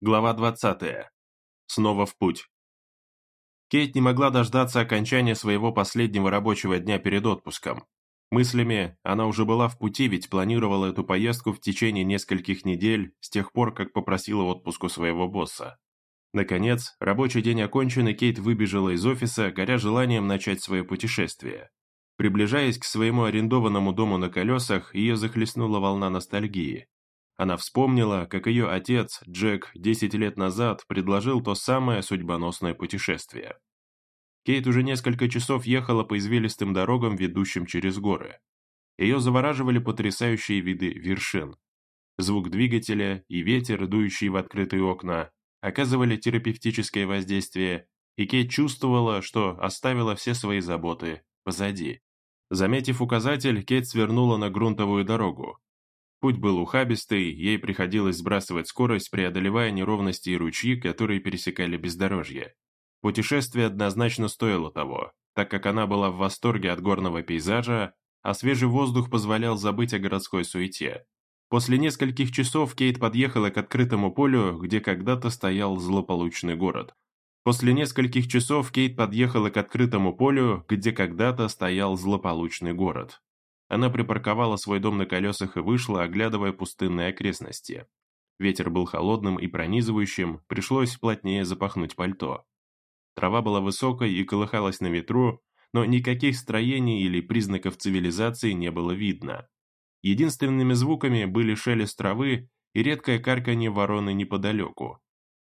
Глава 20. Снова в путь. Кейт не могла дождаться окончания своего последнего рабочего дня перед отпуском. Мыслями она уже была в пути, ведь планировала эту поездку в течение нескольких недель с тех пор, как попросила отпуск у своего босса. Наконец, рабочий день окончен, и Кейт выбежала из офиса, горя желанием начать свое путешествие. Приближаясь к своему арендованному дому на колесах, ее захлестнула волна ностальгии. Она вспомнила, как ее отец, Джек, 10 лет назад предложил то самое судьбоносное путешествие. Кейт уже несколько часов ехала по извилистым дорогам, ведущим через горы. Ее завораживали потрясающие виды вершин. Звук двигателя и ветер, дующий в открытые окна, оказывали терапевтическое воздействие, и Кейт чувствовала, что оставила все свои заботы позади. Заметив указатель, Кейт свернула на грунтовую дорогу. Путь был ухабистый, ей приходилось сбрасывать скорость, преодолевая неровности и ручьи, которые пересекали бездорожье. Путешествие однозначно стоило того, так как она была в восторге от горного пейзажа, а свежий воздух позволял забыть о городской суете. После нескольких часов Кейт подъехала к открытому полю, где когда-то стоял злополучный город. После нескольких часов Кейт подъехала к открытому полю, где когда-то стоял злополучный город. Она припарковала свой дом на колесах и вышла, оглядывая пустынные окрестности. Ветер был холодным и пронизывающим, пришлось плотнее запахнуть пальто. Трава была высокой и колыхалась на ветру, но никаких строений или признаков цивилизации не было видно. Единственными звуками были шелест травы и редкое карканье вороны неподалеку.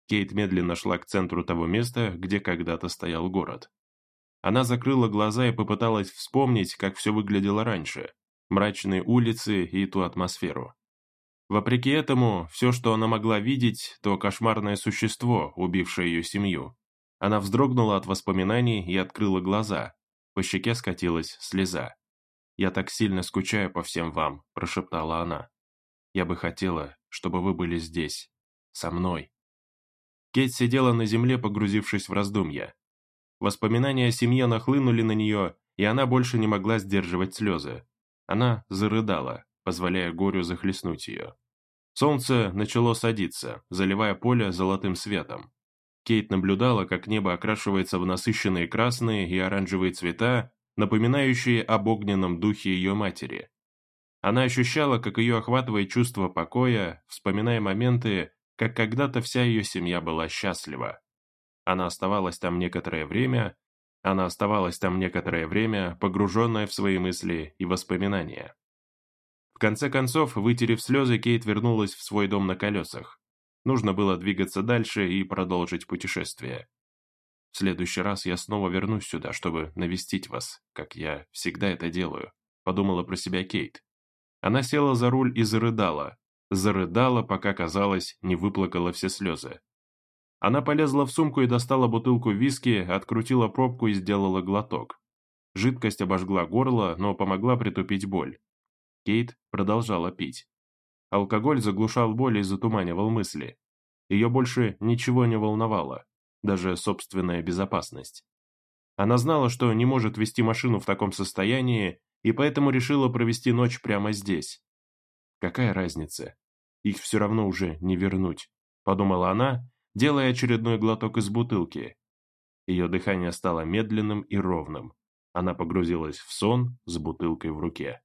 Кейт медленно шла к центру того места, где когда-то стоял город. Она закрыла глаза и попыталась вспомнить, как все выглядело раньше. Мрачные улицы и ту атмосферу. Вопреки этому, все, что она могла видеть, то кошмарное существо, убившее ее семью. Она вздрогнула от воспоминаний и открыла глаза. По щеке скатилась слеза. «Я так сильно скучаю по всем вам», – прошептала она. «Я бы хотела, чтобы вы были здесь, со мной». Кейт сидела на земле, погрузившись в раздумья. Воспоминания о семье нахлынули на нее, и она больше не могла сдерживать слезы. Она зарыдала, позволяя горю захлестнуть ее. Солнце начало садиться, заливая поле золотым светом. Кейт наблюдала, как небо окрашивается в насыщенные красные и оранжевые цвета, напоминающие об огненном духе ее матери. Она ощущала, как ее охватывает чувство покоя, вспоминая моменты, как когда-то вся ее семья была счастлива. Она оставалась там некоторое время, она оставалась там некоторое время, погруженная в свои мысли и воспоминания. В конце концов, вытерев слезы, Кейт вернулась в свой дом на колесах. Нужно было двигаться дальше и продолжить путешествие. В следующий раз я снова вернусь сюда, чтобы навестить вас, как я всегда это делаю, подумала про себя Кейт. Она села за руль и зарыдала. Зарыдала, пока, казалось, не выплакала все слезы. Она полезла в сумку и достала бутылку виски, открутила пробку и сделала глоток. Жидкость обожгла горло, но помогла притупить боль. Кейт продолжала пить. Алкоголь заглушал боль и затуманивал мысли. Ее больше ничего не волновало, даже собственная безопасность. Она знала, что не может вести машину в таком состоянии, и поэтому решила провести ночь прямо здесь. Какая разница? Их все равно уже не вернуть, подумала она делая очередной глоток из бутылки. Ее дыхание стало медленным и ровным. Она погрузилась в сон с бутылкой в руке.